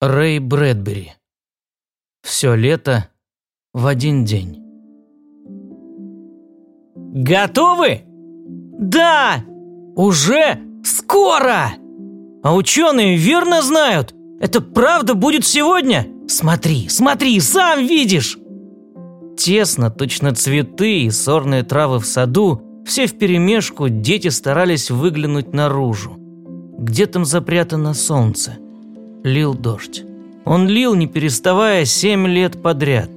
Рэй Брэдбери. Все лето в один день. Готовы? Да! Уже скоро! А ученые верно знают, это правда будет сегодня? Смотри, смотри, сам видишь! Тесно, точно цветы и сорные травы в саду, все вперемешку дети старались выглянуть наружу. Где там запрятано солнце? Лил дождь. Он лил, не переставая, семь лет подряд.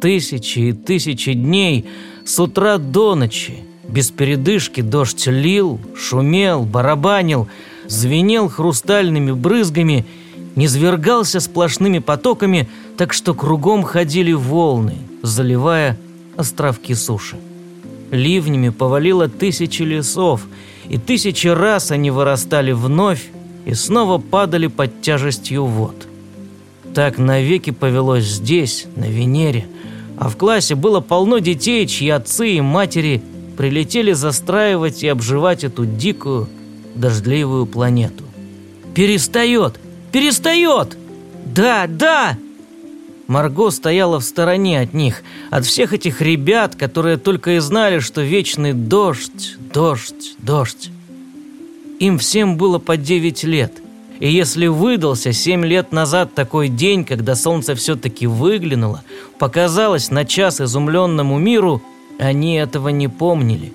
Тысячи и тысячи дней, с утра до ночи, без передышки дождь лил, шумел, барабанил, звенел хрустальными брызгами, низвергался сплошными потоками, так что кругом ходили волны, заливая островки суши. Ливнями повалило тысячи лесов, и тысячи раз они вырастали вновь, и снова падали под тяжестью вод. Так навеки повелось здесь, на Венере, а в классе было полно детей, чьи отцы и матери прилетели застраивать и обживать эту дикую, дождливую планету. «Перестает! Перестает! Да, да!» Марго стояла в стороне от них, от всех этих ребят, которые только и знали, что вечный дождь, дождь, дождь. Им всем было по 9 лет. И если выдался 7 лет назад такой день, когда солнце все-таки выглянуло, показалось на час изумленному миру, они этого не помнили.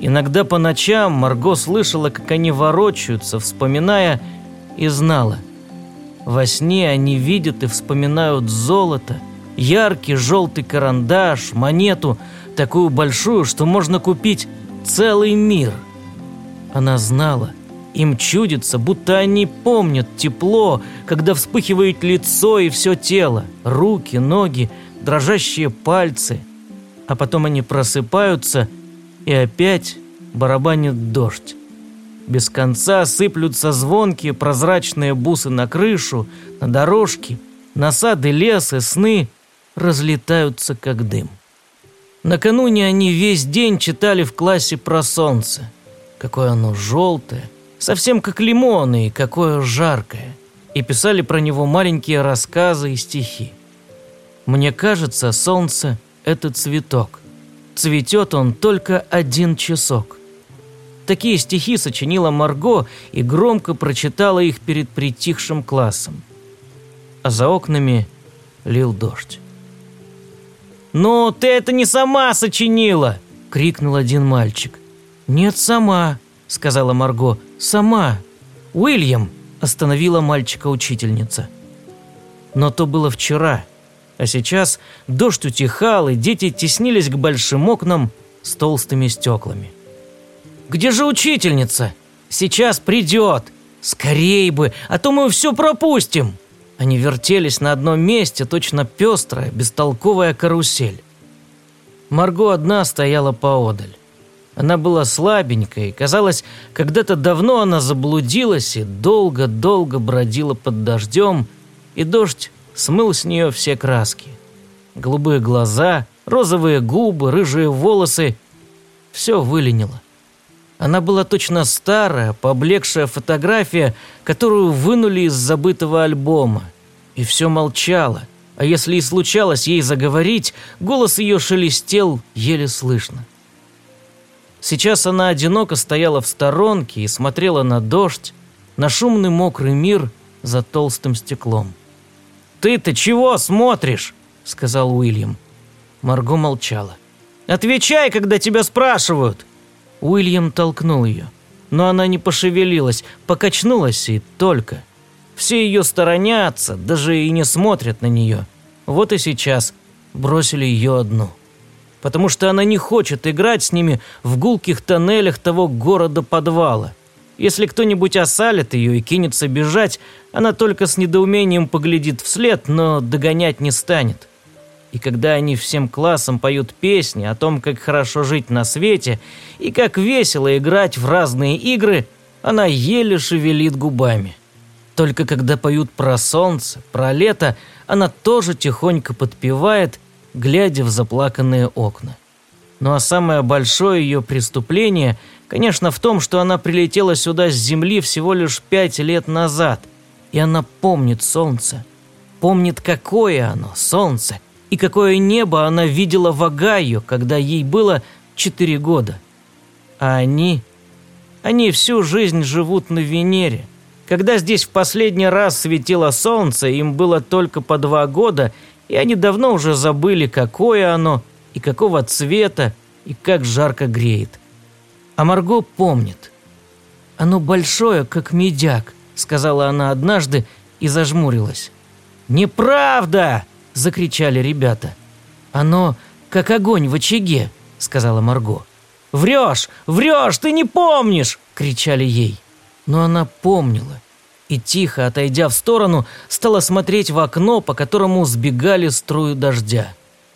Иногда по ночам Марго слышала, как они ворочаются, вспоминая, и знала. Во сне они видят и вспоминают золото, яркий желтый карандаш, монету, такую большую, что можно купить целый мир – она знала, им чудится, будто они помнят тепло, когда вспыхивает лицо и все тело, руки, ноги, дрожащие пальцы. А потом они просыпаются, и опять барабанит дождь. Без конца сыплются звонкие прозрачные бусы на крышу, на дорожки, насады лес и сны разлетаются как дым. Накануне они весь день читали в классе про солнце – какое оно желтое, совсем как лимон и какое жаркое. И писали про него маленькие рассказы и стихи. Мне кажется, солнце – это цветок. Цветет он только один часок. Такие стихи сочинила Марго и громко прочитала их перед притихшим классом. А за окнами лил дождь. «Ну, ты это не сама сочинила!» – крикнул один мальчик. «Нет, сама», – сказала Марго. «Сама». «Уильям», – остановила мальчика учительница. Но то было вчера, а сейчас дождь утихал, и дети теснились к большим окнам с толстыми стеклами. «Где же учительница? Сейчас придет! Скорей бы, а то мы все пропустим!» Они вертелись на одном месте, точно пестрая, бестолковая карусель. Марго одна стояла поодаль. Она была слабенькой, казалось, когда-то давно она заблудилась и долго-долго бродила под дождем, и дождь смыл с нее все краски. Голубые глаза, розовые губы, рыжие волосы – все выленило. Она была точно старая, поблекшая фотография, которую вынули из забытого альбома. И все молчало, а если и случалось ей заговорить, голос ее шелестел еле слышно. Сейчас она одиноко стояла в сторонке и смотрела на дождь, на шумный мокрый мир за толстым стеклом. «Ты-то чего смотришь?» – сказал Уильям. Марго молчала. «Отвечай, когда тебя спрашивают!» Уильям толкнул ее. Но она не пошевелилась, покачнулась и только. Все ее сторонятся, даже и не смотрят на нее. Вот и сейчас бросили ее одну потому что она не хочет играть с ними в гулких тоннелях того города-подвала. Если кто-нибудь осалит ее и кинется бежать, она только с недоумением поглядит вслед, но догонять не станет. И когда они всем классом поют песни о том, как хорошо жить на свете и как весело играть в разные игры, она еле шевелит губами. Только когда поют про солнце, про лето, она тоже тихонько подпевает глядя в заплаканные окна. Ну а самое большое ее преступление, конечно, в том, что она прилетела сюда с Земли всего лишь пять лет назад, И она помнит солнце. Помнит, какое оно, солнце, и какое небо она видела в Огайо, когда ей было четыре года. А они... Они всю жизнь живут на Венере. Когда здесь в последний раз светило солнце, им было только по два года, и они давно уже забыли, какое оно, и какого цвета, и как жарко греет. А Марго помнит. «Оно большое, как медяк», — сказала она однажды и зажмурилась. «Неправда!» – закричали ребята. «Оно как огонь в очаге», – сказала Марго. «Врешь! Врешь! Ты не помнишь!» – кричали ей. Но она помнила и, тихо отойдя в сторону, стала смотреть в окно, по которому сбегали струю дождя.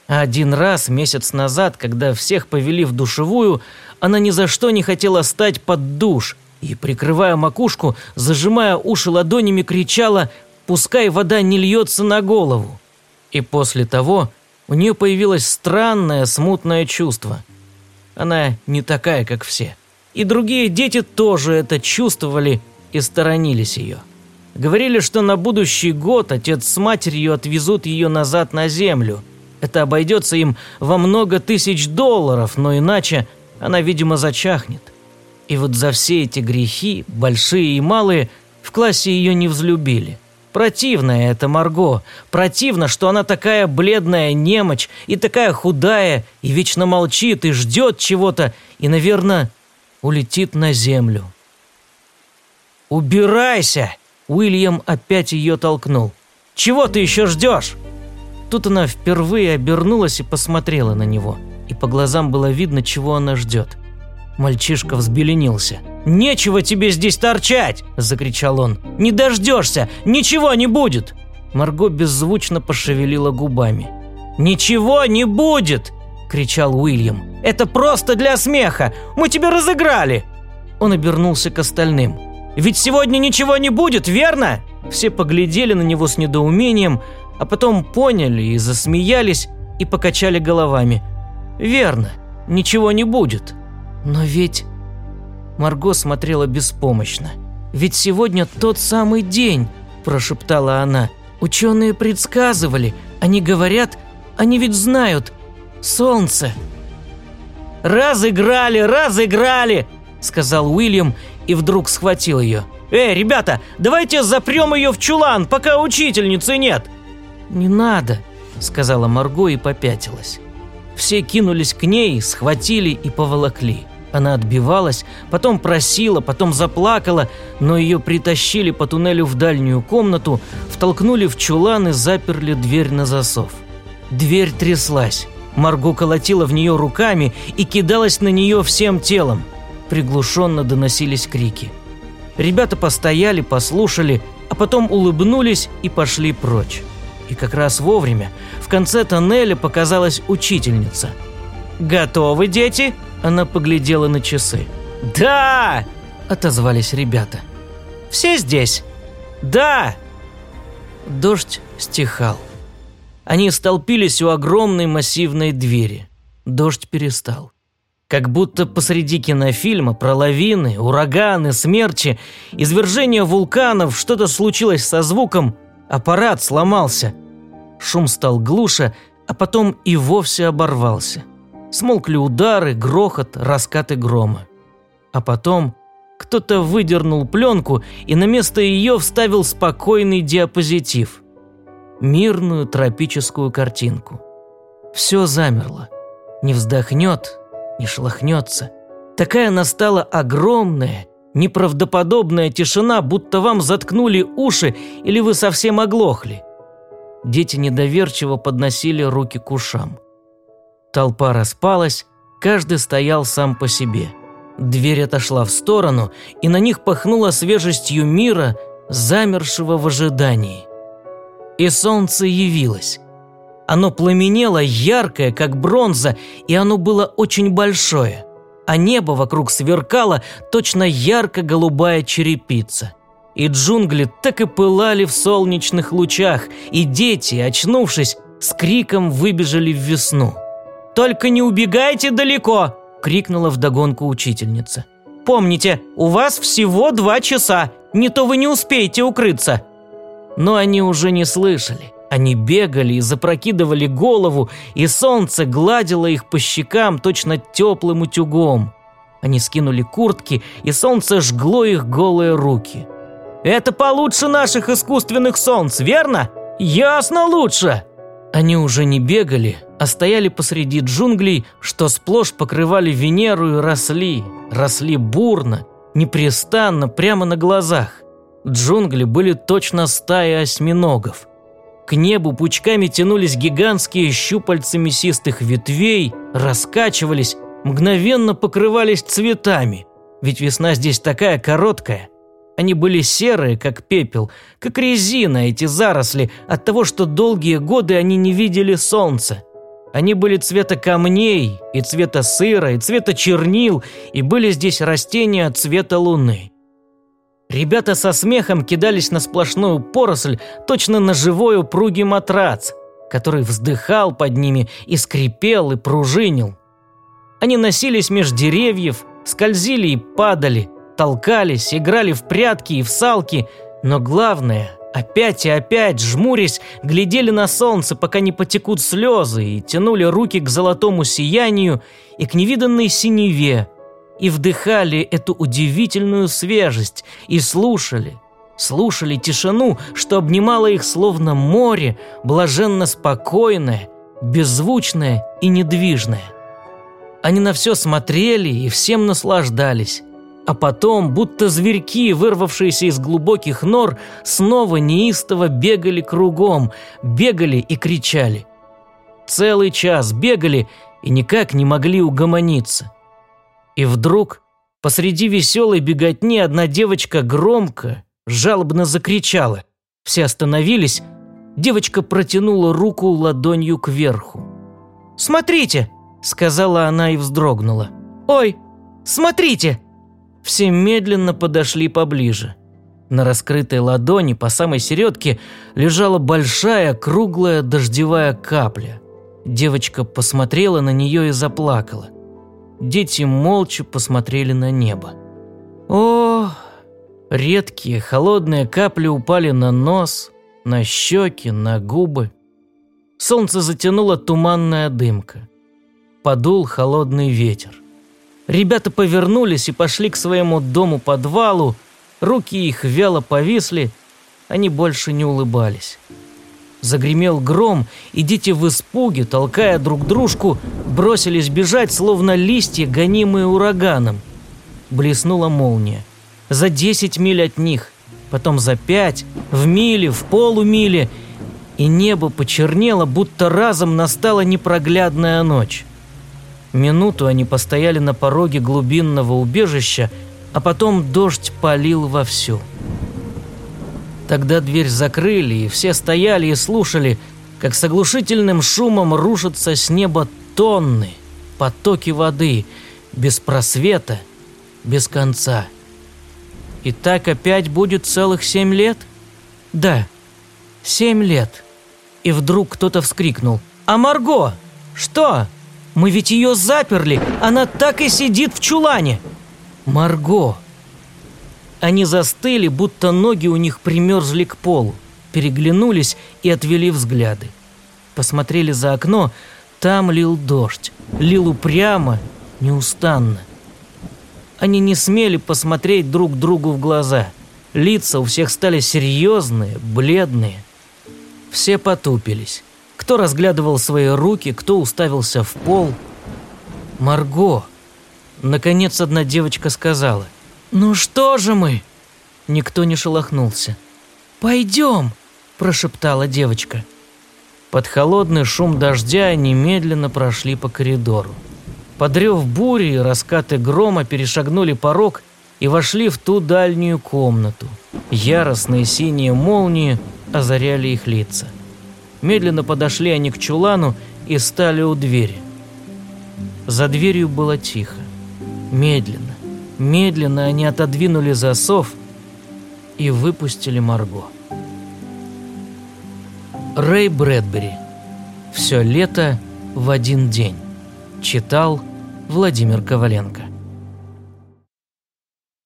А один раз, месяц назад, когда всех повели в душевую, она ни за что не хотела стать под душ и, прикрывая макушку, зажимая уши ладонями, кричала пускай вода не льется на голову. И после того у нее появилось странное смутное чувство. Она не такая, как все. И другие дети тоже это чувствовали и сторонились ее. Говорили, что на будущий год отец с матерью отвезут ее назад на землю. Это обойдется им во много тысяч долларов, но иначе она, видимо, зачахнет. И вот за все эти грехи, большие и малые, в классе ее не взлюбили – Противная это Марго. Противно, что она такая бледная немочь и такая худая, и вечно молчит, и ждет чего-то, и, наверное, улетит на землю. «Убирайся!» Уильям опять ее толкнул. «Чего ты еще ждешь?» Тут она впервые обернулась и посмотрела на него, и по глазам было видно, чего она ждет. Мальчишка взбеленился. «Нечего тебе здесь торчать!» – закричал он. «Не дождешься! Ничего не будет!» Марго беззвучно пошевелила губами. «Ничего не будет!» – кричал Уильям. «Это просто для смеха! Мы тебя разыграли!» Он обернулся к остальным. «Ведь сегодня ничего не будет, верно?» Все поглядели на него с недоумением, а потом поняли и засмеялись и покачали головами. «Верно, ничего не будет». «Но ведь...» Марго смотрела беспомощно. «Ведь сегодня тот самый день», – прошептала она. «Ученые предсказывали. Они говорят, они ведь знают. Солнце». «Разыграли, разыграли!» – сказал Уильям и вдруг схватил ее. «Эй, ребята, давайте запрем ее в чулан, пока учительницы нет!» «Не надо», – сказала Марго и попятилась. Все кинулись к ней, схватили и поволокли. Она отбивалась, потом просила, потом заплакала, но ее притащили по туннелю в дальнюю комнату, втолкнули в чулан и заперли дверь на засов. Дверь тряслась. Марго колотила в нее руками и кидалась на нее всем телом. Приглушенно доносились крики. Ребята постояли, послушали, а потом улыбнулись и пошли прочь. И как раз вовремя в конце тоннеля показалась учительница. «Готовы, дети?» Она поглядела на часы. «Да!» – отозвались ребята. «Все здесь?» «Да!» Дождь стихал. Они столпились у огромной массивной двери. Дождь перестал. Как будто посреди кинофильма про лавины, ураганы, смерчи, извержение вулканов, что-то случилось со звуком, аппарат сломался. Шум стал глуше, а потом и вовсе оборвался. Смолкли удары, грохот, раскаты грома. А потом кто-то выдернул пленку и на место ее вставил спокойный диапозитив. Мирную тропическую картинку. Все замерло. Не вздохнет, не шлахнется. Такая настала огромная, неправдоподобная тишина, будто вам заткнули уши или вы совсем оглохли. Дети недоверчиво подносили руки к ушам. Толпа распалась, каждый стоял сам по себе. Дверь отошла в сторону, и на них пахнуло свежестью мира, замершего в ожидании. И солнце явилось. Оно пламенело яркое, как бронза, и оно было очень большое. А небо вокруг сверкало, точно ярко-голубая черепица. И джунгли так и пылали в солнечных лучах, и дети, очнувшись, с криком выбежали в весну. «Только не убегайте далеко!» – крикнула вдогонку учительница. «Помните, у вас всего два часа, не то вы не успеете укрыться. Но они уже не слышали. Они бегали и запрокидывали голову, и солнце гладило их по щекам точно теплым утюгом. Они скинули куртки, и солнце жгло их голые руки. «Это получше наших искусственных солнц, верно? Ясно лучше!» Они уже не бегали, а стояли посреди джунглей, что сплошь покрывали Венеру и росли, росли бурно, непрестанно, прямо на глазах. Джунгли были точно стаи осьминогов. К небу пучками тянулись гигантские щупальца мясистых ветвей, раскачивались, мгновенно покрывались цветами. Ведь весна здесь такая короткая. Они были серые, как пепел, как резина, эти заросли, от того, что долгие годы они не видели солнца. Они были цвета камней, и цвета сыра, и цвета чернил, и были здесь растения цвета луны. Ребята со смехом кидались на сплошную поросль, точно на живой упругий матрац, который вздыхал под ними и скрипел и пружинил. Они носились меж деревьев, скользили и падали, толкались, играли в прятки и в салки, но главное, опять и опять, жмурясь, глядели на солнце, пока не потекут слезы, и тянули руки к золотому сиянию и к невиданной синеве, и вдыхали эту удивительную свежесть, и слушали, слушали тишину, что обнимало их словно море, блаженно спокойное, беззвучное и недвижное. Они на все смотрели и всем наслаждались. А потом, будто зверьки, вырвавшиеся из глубоких нор, снова неистово бегали кругом, бегали и кричали. Целый час бегали и никак не могли угомониться. И вдруг посреди веселой беготни одна девочка громко, жалобно закричала. Все остановились, девочка протянула руку ладонью кверху. «Смотрите!» – сказала она и вздрогнула. «Ой, смотрите!» Все медленно подошли поближе. На раскрытой ладони по самой середке лежала большая круглая дождевая капля. Девочка посмотрела на нее и заплакала. Дети молча посмотрели на небо. О, редкие холодные капли упали на нос, на щеки, на губы. Солнце затянуло туманная дымка. Подул холодный ветер. Ребята повернулись и пошли к своему дому-подвалу, руки их вяло повисли, они больше не улыбались. Загремел гром, и дети в испуге, толкая друг дружку, бросились бежать, словно листья, гонимые ураганом. Блеснула молния. За десять миль от них, потом за пять, в миле, в полумиле, и небо почернело, будто разом настала непроглядная ночь. Минуту они постояли на пороге глубинного убежища, а потом дождь полил вовсю. Тогда дверь закрыли, и все стояли и слушали, как с оглушительным шумом рушатся с неба тонны, потоки воды, без просвета, без конца. И так опять будет целых семь лет? Да, семь лет. И вдруг кто-то вскрикнул. «А Марго? Что? Мы ведь ее заперли, она так и сидит в чулане!» «Марго!» Они застыли, будто ноги у них примерзли к полу, переглянулись и отвели взгляды. Посмотрели за окно, там лил дождь, лил упрямо, неустанно. Они не смели посмотреть друг другу в глаза. Лица у всех стали серьезные, бледные. Все потупились. Кто разглядывал свои руки, кто уставился в пол. «Марго!» Наконец одна девочка сказала. «Ну что же мы?» Никто не шелохнулся. «Пойдем!» – прошептала девочка. Под холодный шум дождя они медленно прошли по коридору. Подрев бури и раскаты грома перешагнули порог и вошли в ту дальнюю комнату. Яростные синие молнии озаряли их лица. Медленно подошли они к чулану и стали у двери. За дверью было тихо. Медленно, медленно они отодвинули засов и выпустили Марго. Рэй Брэдбери. Все лето в один день. Читал Владимир Коваленко.